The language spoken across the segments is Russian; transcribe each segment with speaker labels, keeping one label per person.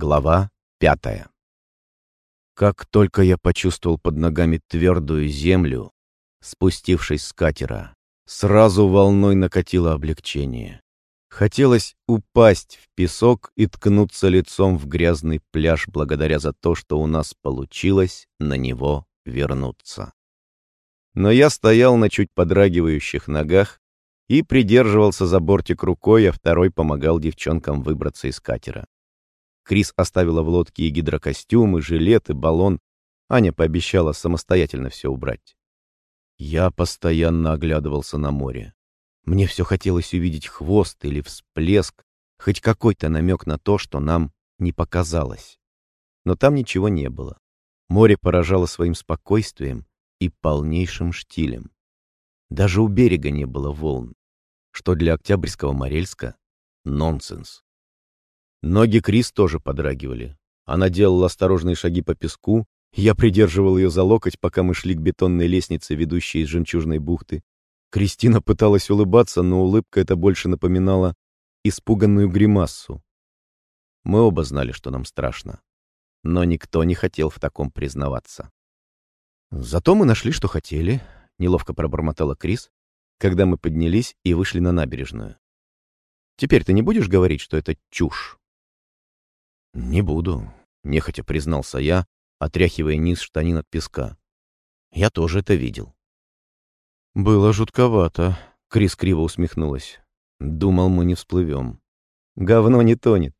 Speaker 1: Глава пятая. Как только я почувствовал под ногами твердую землю, спустившись с катера, сразу волной накатило облегчение. Хотелось упасть в песок и ткнуться лицом в грязный пляж благодаря за то, что у нас получилось на него вернуться. Но я стоял на чуть подрагивающих ногах и придерживался за бортик рукой, а второй помогал девчонкам выбраться из катера. Крис оставила в лодке и гидрокостюм, и жилет, и баллон. Аня пообещала самостоятельно все убрать. Я постоянно оглядывался на море. Мне все хотелось увидеть хвост или всплеск, хоть какой-то намек на то, что нам не показалось. Но там ничего не было. Море поражало своим спокойствием и полнейшим штилем. Даже у берега не было волн, что для Октябрьского Морельска — нонсенс. Ноги Крис тоже подрагивали. Она делала осторожные шаги по песку. Я придерживал ее за локоть, пока мы шли к бетонной лестнице, ведущей из жемчужной бухты. Кристина пыталась улыбаться, но улыбка эта больше напоминала испуганную гримассу. Мы оба знали, что нам страшно. Но никто не хотел в таком признаваться. «Зато мы нашли, что хотели», — неловко пробормотала Крис, когда мы поднялись и вышли на набережную. «Теперь ты не будешь говорить, что это чушь?» «Не буду», — нехотя признался я, отряхивая низ штанин от песка. «Я тоже это видел». «Было жутковато», — Крис криво усмехнулась. «Думал, мы не всплывем». «Говно не тонет.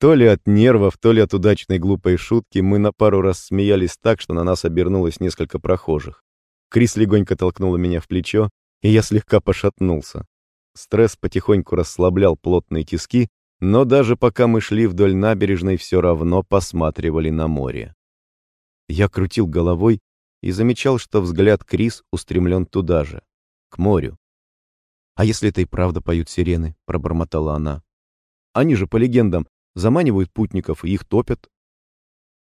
Speaker 1: То ли от нервов, то ли от удачной глупой шутки мы на пару раз смеялись так, что на нас обернулось несколько прохожих. Крис легонько толкнула меня в плечо, и я слегка пошатнулся. Стресс потихоньку расслаблял плотные тиски, но даже пока мы шли вдоль набережной, все равно посматривали на море. Я крутил головой и замечал, что взгляд Крис устремлен туда же, к морю. «А если это и правда поют сирены?» — пробормотала она. «Они же, по легендам, заманивают путников и их топят».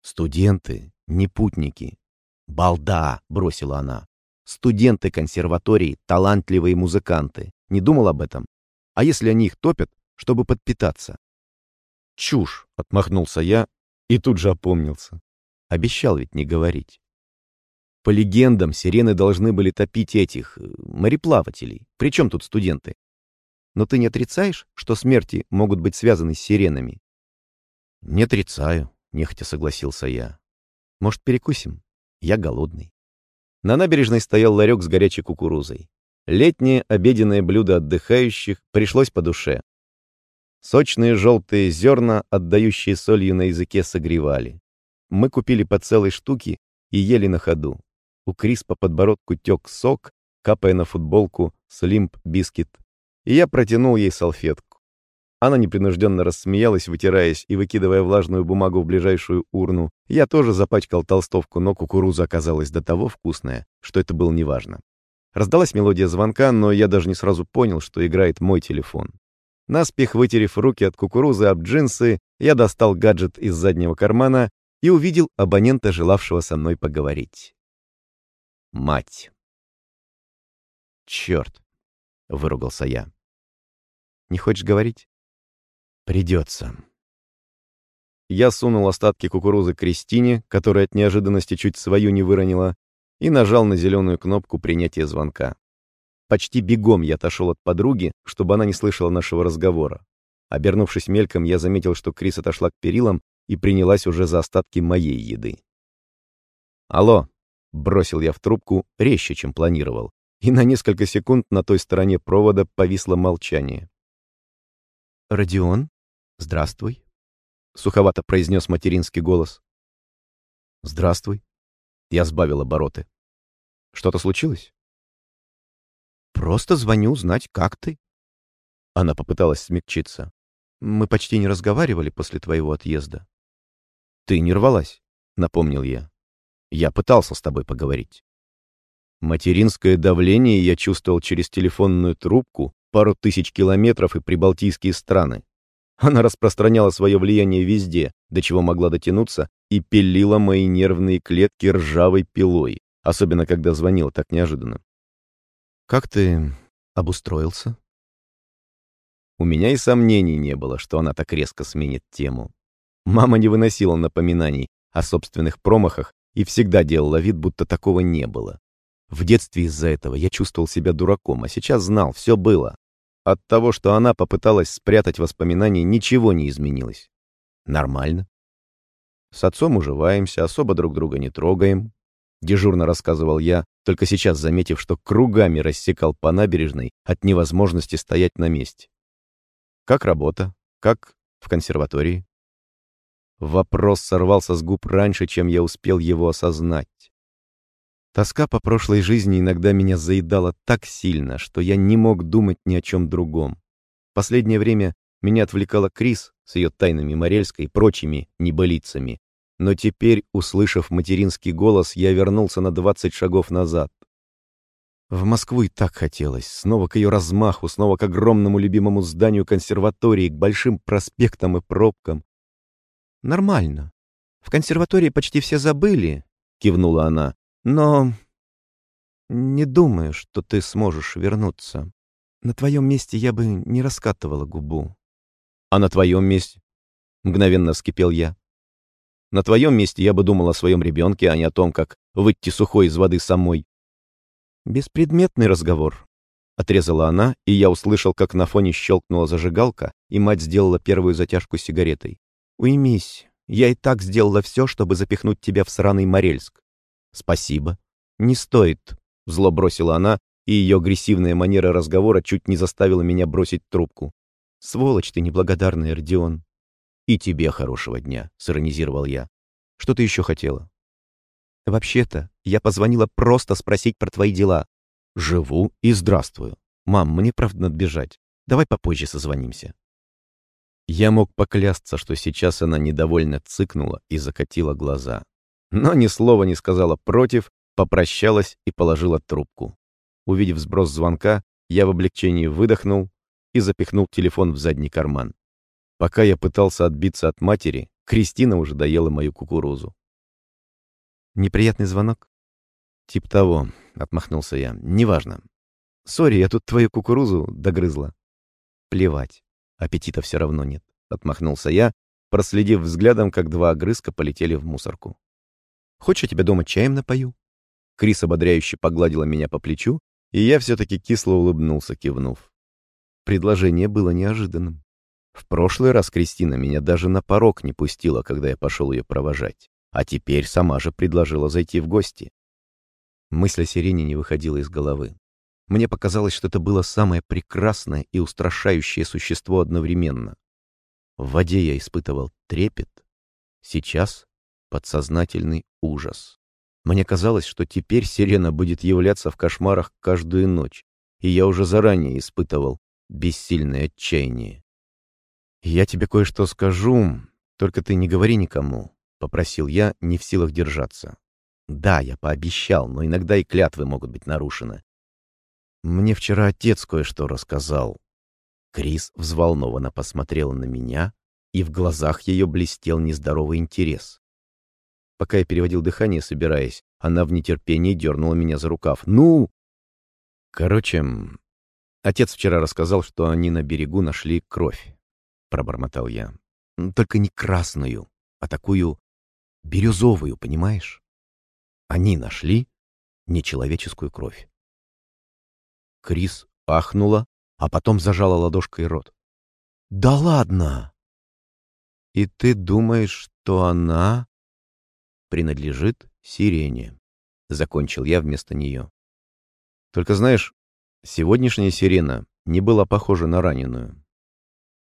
Speaker 1: «Студенты, не путники». «Балда!» — бросила она. «Студенты консерватории, талантливые музыканты. Не думал об этом? А если они их топят, чтобы подпитаться. «Чушь!» — отмахнулся я и тут же опомнился. Обещал ведь не говорить. По легендам, сирены должны были топить этих, э, мореплавателей. Причем тут студенты? Но ты не отрицаешь, что смерти могут быть связаны с сиренами? Не отрицаю, нехотя согласился я. Может, перекусим? Я голодный. На набережной стоял ларек с горячей кукурузой. Летнее обеденное блюдо отдыхающих пришлось по душе. Сочные желтые зерна, отдающие солью на языке, согревали. Мы купили по целой штуке и ели на ходу. У Крис по подбородку тек сок, капая на футболку с «Limp Bizkit». И я протянул ей салфетку. Она непринужденно рассмеялась, вытираясь и выкидывая влажную бумагу в ближайшую урну. Я тоже запачкал толстовку, но кукуруза оказалась до того вкусная, что это было неважно. Раздалась мелодия звонка, но я даже не сразу понял, что играет мой телефон. Наспех вытерев руки от кукурузы об джинсы, я достал гаджет из заднего кармана и увидел абонента, желавшего со мной поговорить. Мать. «Черт!» — выругался я. «Не хочешь говорить?» «Придется». Я сунул остатки кукурузы Кристине, которая от неожиданности чуть свою не выронила, и нажал на зеленую кнопку принятия звонка. Почти бегом я отошел от подруги, чтобы она не слышала нашего разговора. Обернувшись мельком, я заметил, что Крис отошла к перилам и принялась уже за остатки моей еды. «Алло!» — бросил я в трубку резче, чем планировал, и на несколько секунд на той стороне провода повисло молчание. «Родион, здравствуй», — суховато произнес материнский голос. «Здравствуй», — я сбавил обороты. «Что-то случилось?» Просто звоню узнать, как ты. Она попыталась смягчиться. Мы почти не разговаривали после твоего отъезда. Ты не рвалась, напомнил я. Я пытался с тобой поговорить. Материнское давление я чувствовал через телефонную трубку, пару тысяч километров и прибалтийские страны. Она распространяла свое влияние везде, до чего могла дотянуться, и пилила мои нервные клетки ржавой пилой, особенно когда звонила так неожиданно. Как ты обустроился? У меня и сомнений не было, что она так резко сменит тему. Мама не выносила напоминаний о собственных промахах и всегда делала вид, будто такого не было. В детстве из-за этого я чувствовал себя дураком, а сейчас знал, все было. От того, что она попыталась спрятать воспоминания, ничего не изменилось. Нормально. С отцом уживаемся, особо друг друга не трогаем. Дежурно рассказывал я, только сейчас заметив, что кругами рассекал по набережной от невозможности стоять на месте. Как работа? Как в консерватории? Вопрос сорвался с губ раньше, чем я успел его осознать. Тоска по прошлой жизни иногда меня заедала так сильно, что я не мог думать ни о чем другом. Последнее время меня отвлекала Крис с ее тайнами Морельской и прочими небылицами. Но теперь, услышав материнский голос, я вернулся на двадцать шагов назад. В Москву и так хотелось. Снова к ее размаху, снова к огромному любимому зданию консерватории, к большим проспектам и пробкам. «Нормально. В консерватории почти все забыли», — кивнула она. Но не думаю, что ты сможешь вернуться. На твоем месте я бы не раскатывала губу. А на твоем месте? Мгновенно вскипел я. На твоем месте я бы думал о своем ребенке, а не о том, как выйти сухой из воды самой. Беспредметный разговор. Отрезала она, и я услышал, как на фоне щелкнула зажигалка, и мать сделала первую затяжку сигаретой. «Уймись, я и так сделала все, чтобы запихнуть тебя в сраный Морельск. «Спасибо». «Не стоит», — зло бросила она, и ее агрессивная манера разговора чуть не заставила меня бросить трубку. «Сволочь ты неблагодарный, Родион». «И тебе хорошего дня», — сиронизировал я. «Что ты еще хотела?» «Вообще-то, я позвонила просто спросить про твои дела». «Живу и здравствую. Мам, мне правда надо бежать. Давай попозже созвонимся». Я мог поклясться, что сейчас она недовольно цыкнула и закатила глаза но ни слова не сказала против, попрощалась и положила трубку. Увидев сброс звонка, я в облегчении выдохнул и запихнул телефон в задний карман. Пока я пытался отбиться от матери, Кристина уже доела мою кукурузу. «Неприятный звонок?» «Тип того», — отмахнулся я. «Неважно. Сори, я тут твою кукурузу догрызла». «Плевать. Аппетита все равно нет», — отмахнулся я, проследив взглядом, как два огрызка полетели в мусорку. Хочешь, я тебя дома чаем напою?» Крис ободряюще погладила меня по плечу, и я все-таки кисло улыбнулся, кивнув. Предложение было неожиданным. В прошлый раз Кристина меня даже на порог не пустила, когда я пошел ее провожать, а теперь сама же предложила зайти в гости. Мысль о сирене не выходила из головы. Мне показалось, что это было самое прекрасное и устрашающее существо одновременно. В воде я испытывал трепет. Сейчас подсознательный ужас. Мне казалось, что теперь сирена будет являться в кошмарах каждую ночь, и я уже заранее испытывал бессильное отчаяние. «Я тебе кое-что скажу, только ты не говори никому», — попросил я, не в силах держаться. «Да, я пообещал, но иногда и клятвы могут быть нарушены. Мне вчера отец кое-что рассказал». Крис взволнованно посмотрела на меня, и в глазах ее блестел нездоровый интерес. Пока я переводил дыхание, собираясь, она в нетерпении дернула меня за рукав. «Ну!» Короче, отец вчера рассказал, что они на берегу нашли кровь, пробормотал я. Только не красную, а такую бирюзовую, понимаешь? Они нашли нечеловеческую кровь. Крис ахнула, а потом зажала ладошкой рот. «Да ладно!» «И ты думаешь, что она...» принадлежит сирене. Закончил я вместо нее. Только знаешь, сегодняшняя сирена не была похожа на раненую.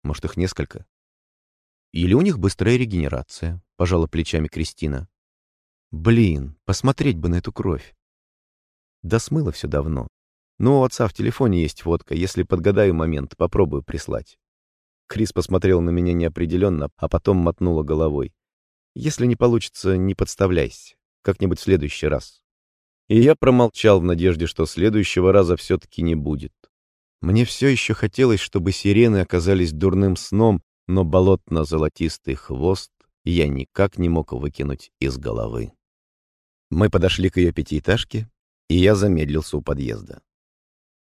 Speaker 1: Может, их несколько? Или у них быстрая регенерация, пожала плечами Кристина. Блин, посмотреть бы на эту кровь. Да смыло все давно. Но у отца в телефоне есть фотка, если подгадаю момент, попробую прислать. Крис посмотрел на меня неопределенно, а потом мотнула головой. Если не получится, не подставляйся. Как-нибудь в следующий раз. И я промолчал в надежде, что следующего раза все-таки не будет. Мне все еще хотелось, чтобы сирены оказались дурным сном, но болотно-золотистый хвост я никак не мог выкинуть из головы. Мы подошли к ее пятиэтажке, и я замедлился у подъезда.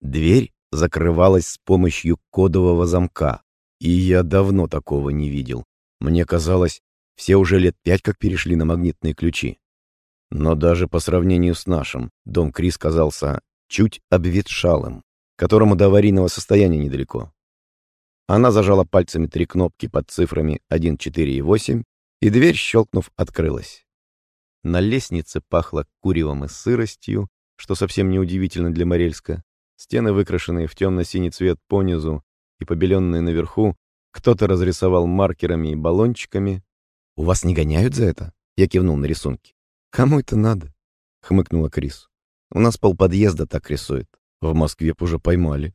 Speaker 1: Дверь закрывалась с помощью кодового замка, и я давно такого не видел. Мне казалось, Все уже лет пять как перешли на магнитные ключи. Но даже по сравнению с нашим, дом Крис казался чуть обветшалым, которому до аварийного состояния недалеко. Она зажала пальцами три кнопки под цифрами 1, 4 и 8, и дверь, щелкнув, открылась. На лестнице пахло куревом и сыростью, что совсем неудивительно для Морельска. Стены, выкрашенные в темно-синий цвет понизу и побеленные наверху, кто-то разрисовал маркерами и баллончиками. «У вас не гоняют за это?» Я кивнул на рисунки. «Кому это надо?» — хмыкнула Крис. «У нас полподъезда так рисует. В Москве б уже поймали».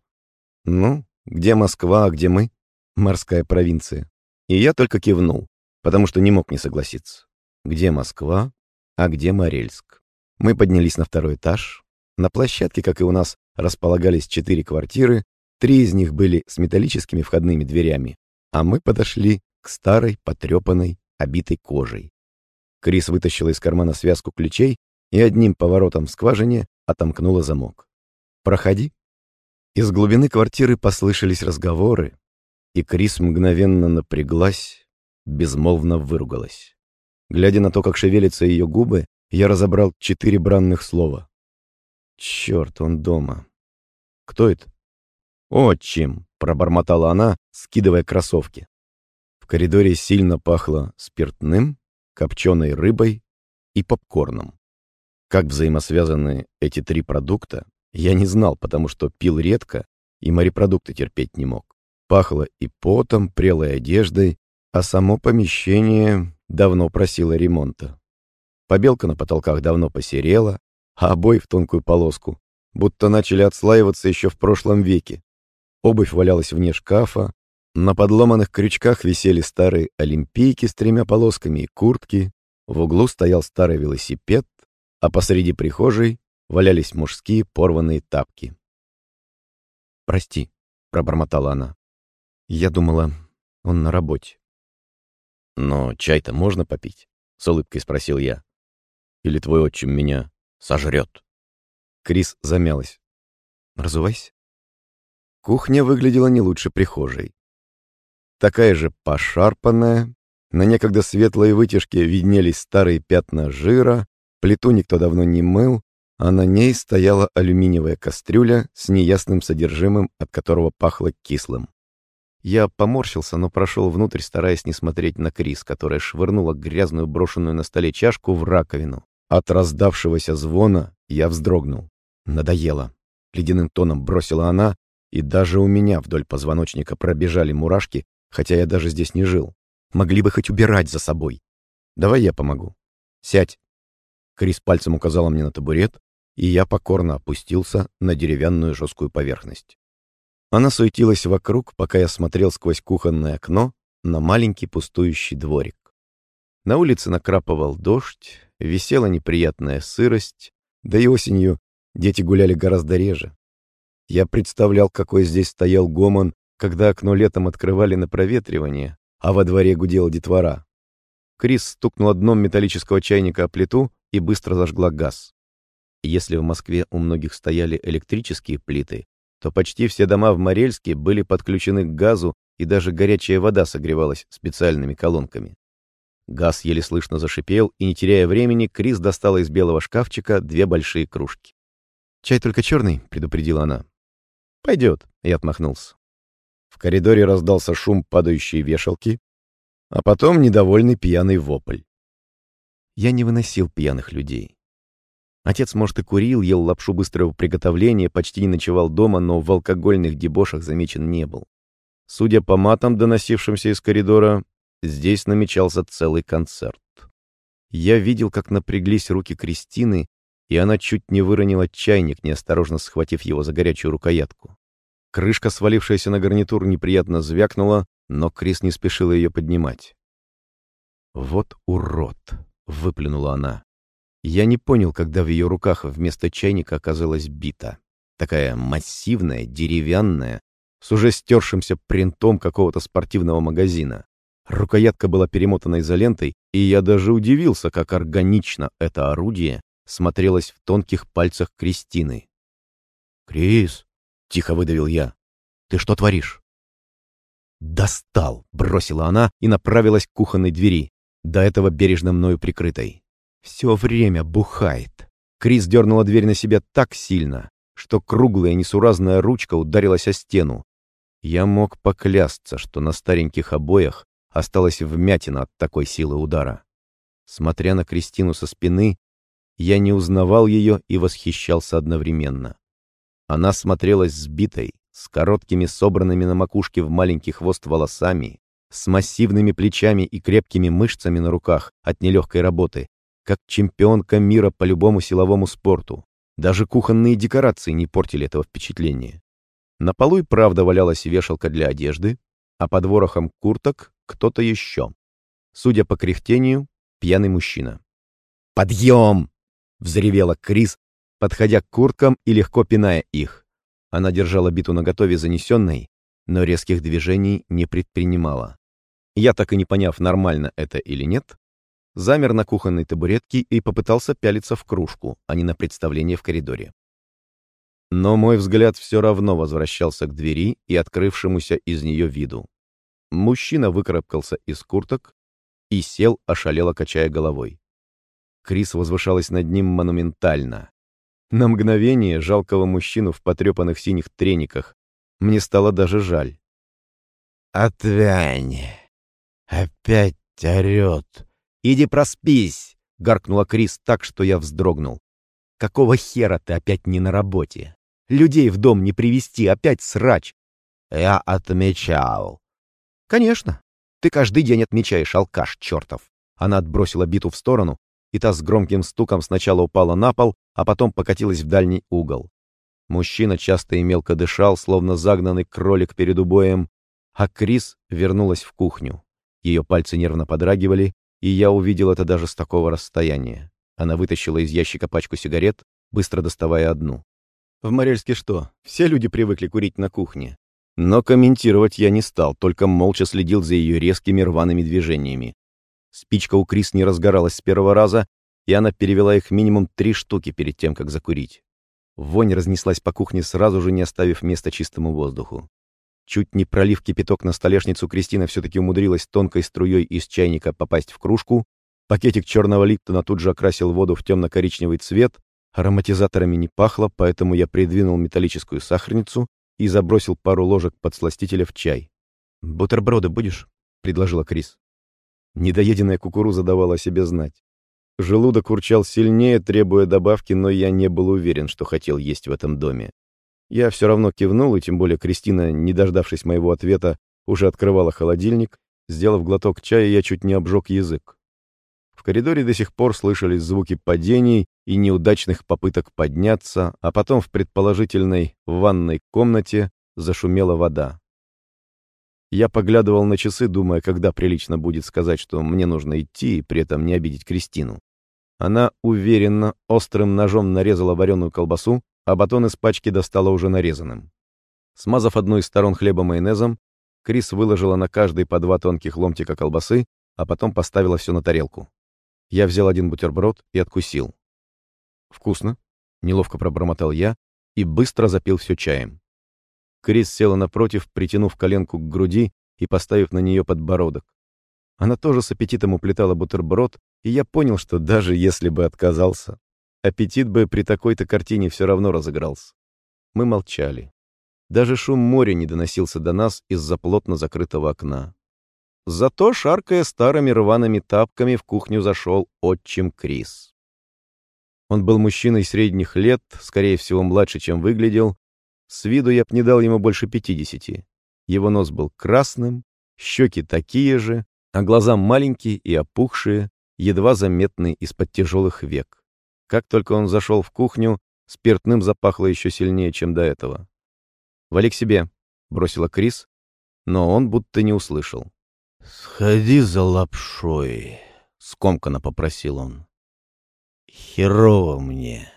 Speaker 1: «Ну, где Москва, а где мы?» «Морская провинция». И я только кивнул, потому что не мог не согласиться. Где Москва, а где Морельск? Мы поднялись на второй этаж. На площадке, как и у нас, располагались четыре квартиры, три из них были с металлическими входными дверями, а мы подошли к старой, потрепанной, обитой кожей. Крис вытащила из кармана связку ключей и одним поворотом в скважине отомкнула замок. «Проходи». Из глубины квартиры послышались разговоры, и Крис мгновенно напряглась, безмолвно выругалась. Глядя на то, как шевелятся ее губы, я разобрал четыре бранных слова. «Черт, он дома». «Кто это?» «Отчим», — пробормотала она, скидывая кроссовки. В коридоре сильно пахло спиртным, копченой рыбой и попкорном. Как взаимосвязаны эти три продукта, я не знал, потому что пил редко и морепродукты терпеть не мог. Пахло и потом, прелой одеждой, а само помещение давно просило ремонта. Побелка на потолках давно посерела, а обои в тонкую полоску, будто начали отслаиваться еще в прошлом веке. Обувь валялась вне шкафа, на подломанных крючках висели старые олимпийки с тремя полосками и куртки, в углу стоял старый велосипед, а посреди прихожей валялись мужские порванные тапки. «Прости», — пробормотала она. «Я думала, он на работе». «Но чай-то можно попить?» — с улыбкой спросил я. «Или твой отчим меня сожрет?» Крис замялась. «Разувайся». Кухня выглядела не лучше прихожей. Такая же пошарпанная, на некогда светлой вытяжке виднелись старые пятна жира, плиту никто давно не мыл, а на ней стояла алюминиевая кастрюля с неясным содержимым, от которого пахло кислым. Я поморщился, но прошел внутрь, стараясь не смотреть на Крис, которая швырнула грязную брошенную на столе чашку в раковину. От раздавшегося звона я вздрогнул. Надоело. Ледяным тоном бросила она, и даже у меня вдоль позвоночника пробежали мурашки, хотя я даже здесь не жил. Могли бы хоть убирать за собой. Давай я помогу. Сядь. Крис пальцем указала мне на табурет, и я покорно опустился на деревянную жесткую поверхность. Она суетилась вокруг, пока я смотрел сквозь кухонное окно на маленький пустующий дворик. На улице накрапывал дождь, висела неприятная сырость, да и осенью дети гуляли гораздо реже. Я представлял, какой здесь стоял гомон, когда окно летом открывали на проветривание, а во дворе гудела детвора. Крис стукнула дном металлического чайника о плиту и быстро зажгла газ. Если в Москве у многих стояли электрические плиты, то почти все дома в Морельске были подключены к газу, и даже горячая вода согревалась специальными колонками. Газ еле слышно зашипел, и, не теряя времени, Крис достала из белого шкафчика две большие кружки. «Чай только черный», — предупредила она. «Пойдет», — я отмахнулся. В коридоре раздался шум падающей вешалки, а потом недовольный пьяный вопль. Я не выносил пьяных людей. Отец, может, и курил, ел лапшу быстрого приготовления, почти не ночевал дома, но в алкогольных дебошах замечен не был. Судя по матам, доносившимся из коридора, здесь намечался целый концерт. Я видел, как напряглись руки Кристины, и она чуть не выронила чайник, неосторожно схватив его за горячую рукоятку. Крышка, свалившаяся на гарнитур, неприятно звякнула, но Крис не спешила ее поднимать. «Вот урод!» — выплюнула она. Я не понял, когда в ее руках вместо чайника оказалась бита. Такая массивная, деревянная, с уже стершимся принтом какого-то спортивного магазина. Рукоятка была перемотана изолентой, и я даже удивился, как органично это орудие смотрелось в тонких пальцах Кристины. «Крис!» — тихо выдавил я. «Ты что творишь?» «Достал!» — бросила она и направилась к кухонной двери. До этого бережно мною прикрытой. Все время бухает. Крис дернула дверь на себя так сильно, что круглая несуразная ручка ударилась о стену. Я мог поклясться, что на стареньких обоях осталась вмятина от такой силы удара. Смотря на Кристину со спины, я не узнавал ее и восхищался одновременно. Она смотрелась сбитой, с короткими собранными на макушке в маленький хвост волосами, с массивными плечами и крепкими мышцами на руках от нелегкой работы, как чемпионка мира по любому силовому спорту. Даже кухонные декорации не портили этого впечатления. На полу и правда валялась вешалка для одежды, а под ворохом курток кто-то еще. Судя по кряхтению, пьяный мужчина. «Подъем!» — взревела Крис, подходя к курткам и легко пиная их. Она держала биту наготове занесенной, но резких движений не предпринимала. Я, так и не поняв, нормально это или нет, замер на кухонной табуретке и попытался пялиться в кружку, а не на представление в коридоре. Но мой взгляд все равно возвращался к двери и открывшемуся из нее виду. Мужчина выкарабкался из курток и сел, ошалело качая головой. Крис возвышалась над ним монументально. На мгновение жалкого мужчину в потрепанных синих трениках мне стало даже жаль.
Speaker 2: «Отвянь! Опять орет!»
Speaker 1: «Иди проспись!» — гаркнула Крис так, что я вздрогнул. «Какого хера ты опять не на работе? Людей в дом не привести, опять срач!»
Speaker 2: «Я отмечал!»
Speaker 1: «Конечно! Ты каждый день отмечаешь, алкаш чертов!» Она отбросила биту в сторону, и та с громким стуком сначала упала на пол, а потом покатилась в дальний угол. Мужчина часто и мелко дышал, словно загнанный кролик перед убоем, а Крис вернулась в кухню. Ее пальцы нервно подрагивали, и я увидел это даже с такого расстояния. Она вытащила из ящика пачку сигарет, быстро доставая одну. В Морельске что, все люди привыкли курить на кухне? Но комментировать я не стал, только молча следил за ее резкими рваными движениями. Спичка у Крис не разгоралась с первого раза, и она перевела их минимум три штуки перед тем, как закурить. Вонь разнеслась по кухне, сразу же не оставив места чистому воздуху. Чуть не пролив кипяток на столешницу, Кристина все-таки умудрилась тонкой струей из чайника попасть в кружку. Пакетик черного липтона тут же окрасил воду в темно-коричневый цвет. Ароматизаторами не пахло, поэтому я придвинул металлическую сахарницу и забросил пару ложек подсластителя в чай. «Бутерброды будешь?» — предложила Крис. Недоеденная кукуруза давала о себе знать. Желудок урчал сильнее, требуя добавки, но я не был уверен, что хотел есть в этом доме. Я все равно кивнул, и тем более Кристина, не дождавшись моего ответа, уже открывала холодильник. Сделав глоток чая, я чуть не обжег язык. В коридоре до сих пор слышались звуки падений и неудачных попыток подняться, а потом в предположительной ванной комнате зашумела вода. Я поглядывал на часы, думая, когда прилично будет сказать, что мне нужно идти и при этом не обидеть Кристину. Она уверенно, острым ножом нарезала вареную колбасу, а батон из пачки достала уже нарезанным. Смазав одну из сторон хлеба майонезом, Крис выложила на каждый по два тонких ломтика колбасы, а потом поставила все на тарелку. Я взял один бутерброд и откусил. «Вкусно», — неловко пробормотал я и быстро запил все чаем. Крис села напротив, притянув коленку к груди и поставив на нее подбородок. Она тоже с аппетитом уплетала бутерброд, и я понял, что даже если бы отказался, Аппетит бы при такой-то картине все равно разыгрался. Мы молчали. Даже шум моря не доносился до нас из-за плотно закрытого окна. Зато, шаркая старыми рваными тапками, в кухню зашел отчим Крис. Он был мужчиной средних лет, скорее всего, младше, чем выглядел. С виду я б не дал ему больше пятидесяти. Его нос был красным, щеки такие же, а глаза маленькие и опухшие, едва заметные из-под тяжелых век. Как только он зашел в кухню, спиртным запахло еще сильнее, чем до этого. «Вали к себе», — бросила Крис, но он будто не услышал.
Speaker 2: «Сходи за лапшой», — скомканно попросил он. «Херово мне».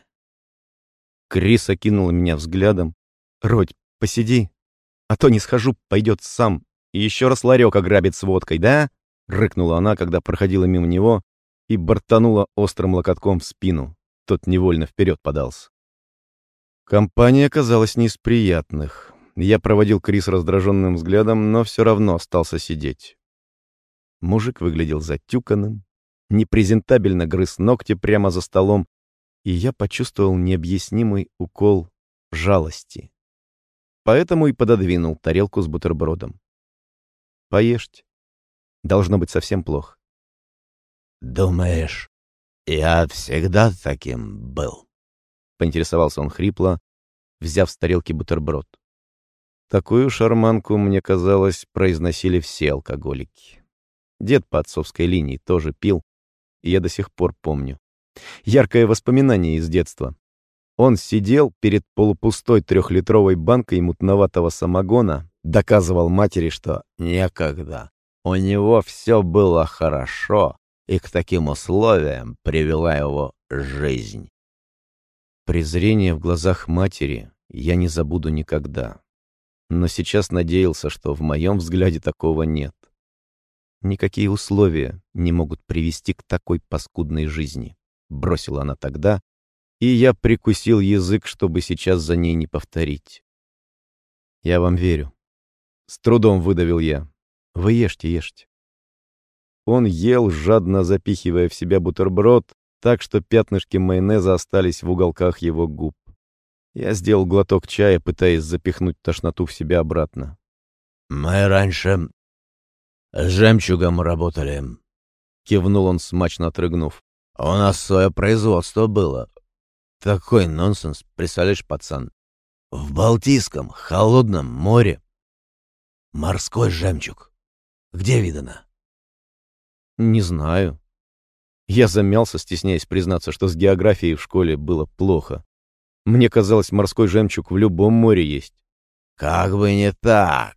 Speaker 1: Крис окинула меня взглядом. «Родь, посиди, а то не схожу, пойдет сам. И еще раз ларек ограбит с водкой, да?» — рыкнула она, когда проходила мимо него, и бортанула острым локотком в спину. Тот невольно вперед подался. Компания оказалась не из приятных. Я проводил Крис раздраженным взглядом, но все равно остался сидеть. Мужик выглядел затюканным, непрезентабельно грыз ногти прямо за столом, и я почувствовал необъяснимый укол жалости. Поэтому и пододвинул тарелку с бутербродом. Поешьте. Должно быть совсем плохо.
Speaker 2: «Думаешь, я всегда таким был?»
Speaker 1: — поинтересовался он хрипло, взяв с тарелки бутерброд. Такую шарманку, мне казалось, произносили все алкоголики. Дед по отцовской линии тоже пил, и я до сих пор помню. Яркое воспоминание из детства. Он сидел перед полупустой трехлитровой банкой мутноватого самогона, доказывал матери, что некогда у него все было хорошо, и к таким условиям привела его жизнь. Презрение в глазах матери я не забуду никогда. Но сейчас надеялся, что в моем взгляде такого нет. Никакие условия не могут привести к такой паскудной жизни. Бросила она тогда, и я прикусил язык, чтобы сейчас за ней не повторить. Я вам верю. С трудом выдавил я. Вы ешьте, ешьте. Он ел, жадно запихивая в себя бутерброд, так что пятнышки майонеза остались в уголках его губ. Я сделал глоток чая, пытаясь запихнуть тошноту в себя обратно.
Speaker 2: «Мы раньше с жемчугом работали», — кивнул он, смачно отрыгнув. «У нас свое производство было. Такой нонсенс, представляешь, пацан? В Балтийском холодном море. Морской жемчуг. Где видано?»
Speaker 1: «Не знаю», я замялся, стесняясь признаться, что с географией в школе было плохо. Мне казалось, морской жемчуг в любом море есть.
Speaker 2: «Как бы не так!»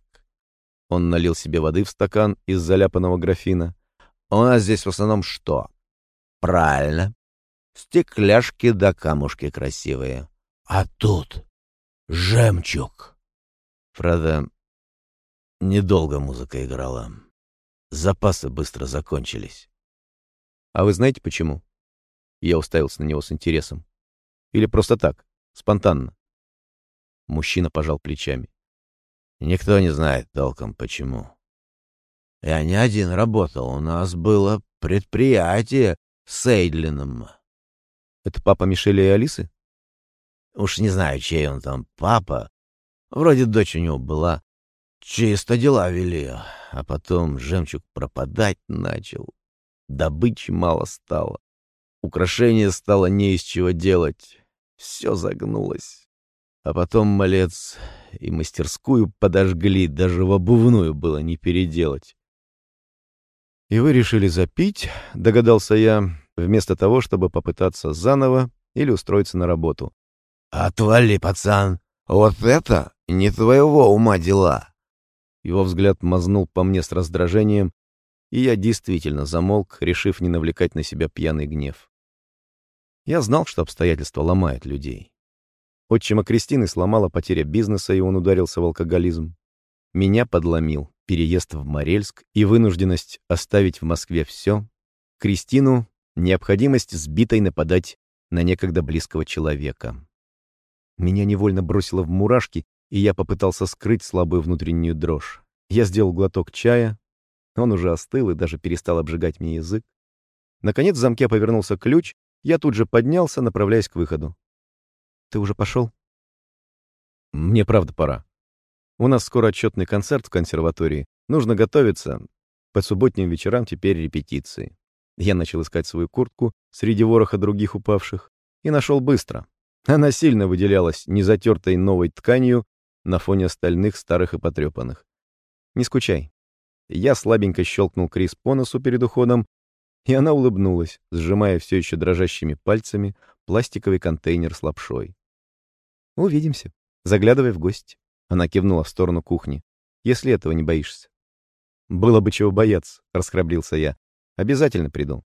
Speaker 1: Он налил себе воды в стакан из заляпанного графина.
Speaker 2: «У нас здесь в основном что?» «Правильно. Стекляшки да камушки красивые. А тут жемчуг!»
Speaker 1: Правда, недолго музыка играла. Запасы быстро закончились. А вы знаете почему? Я уставился на него с интересом. Или просто так, спонтанно? Мужчина пожал плечами.
Speaker 2: Никто не знает толком почему. Я не один работал, у нас было предприятие с Эйдлином.
Speaker 1: Это папа Мишеля и Алисы?
Speaker 2: Уж не знаю, чей он там папа. Вроде дочь у него была. Чисто дела вели, а потом жемчуг пропадать начал. Добычи мало стало. Украшения стало не из чего делать. Все загнулось. А потом, малец, и мастерскую подожгли, даже в обувную было не переделать.
Speaker 1: «И вы решили запить?» — догадался я, вместо того, чтобы попытаться заново или устроиться на работу.
Speaker 2: «Отвали, пацан! Вот это не твоего ума дела!»
Speaker 1: Его взгляд мазнул по мне с раздражением, и я действительно замолк, решив не навлекать на себя пьяный гнев. Я знал, что обстоятельства ломают людей. Отчима Кристины сломала потеря бизнеса, и он ударился в алкоголизм. Меня подломил переезд в Морельск и вынужденность оставить в Москве все. Кристину — необходимость сбитой нападать на некогда близкого человека. Меня невольно бросило в мурашки, и я попытался скрыть слабую внутреннюю дрожь. Я сделал глоток чая, он уже остыл и даже перестал обжигать мне язык. Наконец в замке повернулся ключ, я тут же поднялся, направляясь к выходу. «Ты уже пошел?» «Мне правда пора. У нас скоро отчетный концерт в консерватории. Нужно готовиться. По субботним вечерам теперь репетиции. Я начал искать свою куртку среди вороха других упавших и нашел быстро. Она сильно выделялась незатертой новой тканью на фоне остальных старых и потрепанных. Не скучай, я слабенько щелкнул Крис по носу перед уходом, и она улыбнулась, сжимая все еще дрожащими пальцами пластиковый контейнер с лапшой. «Увидимся. Заглядывай в гости». Она кивнула в сторону кухни. «Если этого не боишься». «Было бы чего бояться», — расхрабрился я. «Обязательно приду».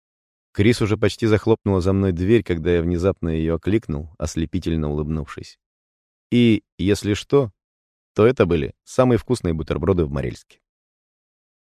Speaker 1: Крис уже почти захлопнула за мной дверь, когда я внезапно ее окликнул, ослепительно улыбнувшись. И, если что, то это были самые вкусные бутерброды в Морельске.